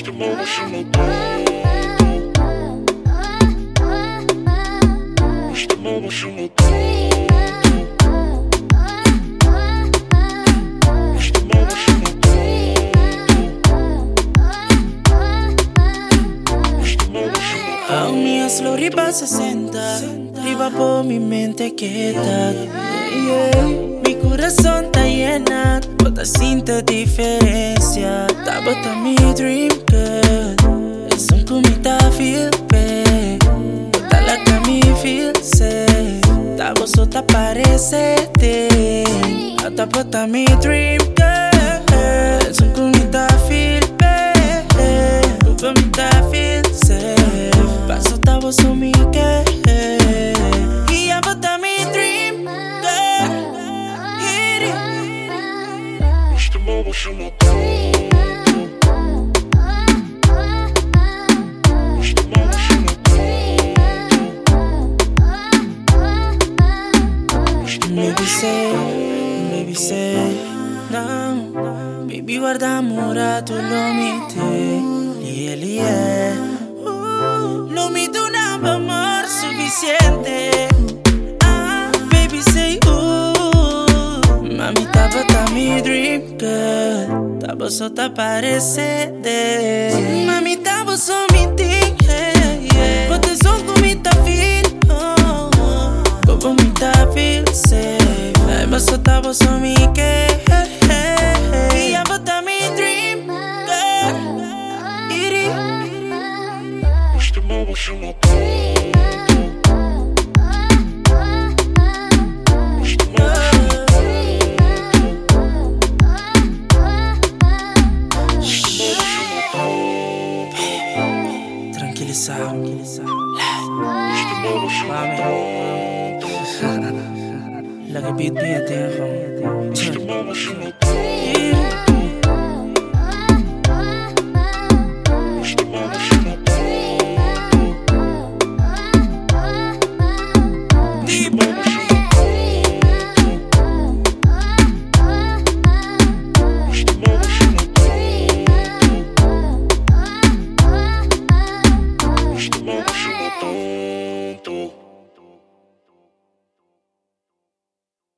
Esta mama chama tanto. A mi hazlo riba 60 Riba por mi mente quieta Yeah. Mi corazón está llena Bota sinta diferencia. Tá bota mi dream girl. Es un comita feel bad la mi feel safe. Tá bozo tá parece te Tá bota mi dream girl. Es un feel bad tá feel safe. Paso tá bozo mi снова шумокал Maybe say, maybe se Nam, baby guarda murato lo mite Lie, lie Lo mito un amor suficiente. Tava tá mi dream girl Tava só tá parecendo. Mami, tava só me Bote som com me tá oh. Como me tá Ai, mas só tava só me que E a bota mi dream girl Iri. Esta mama chama ça. La répète bien terre.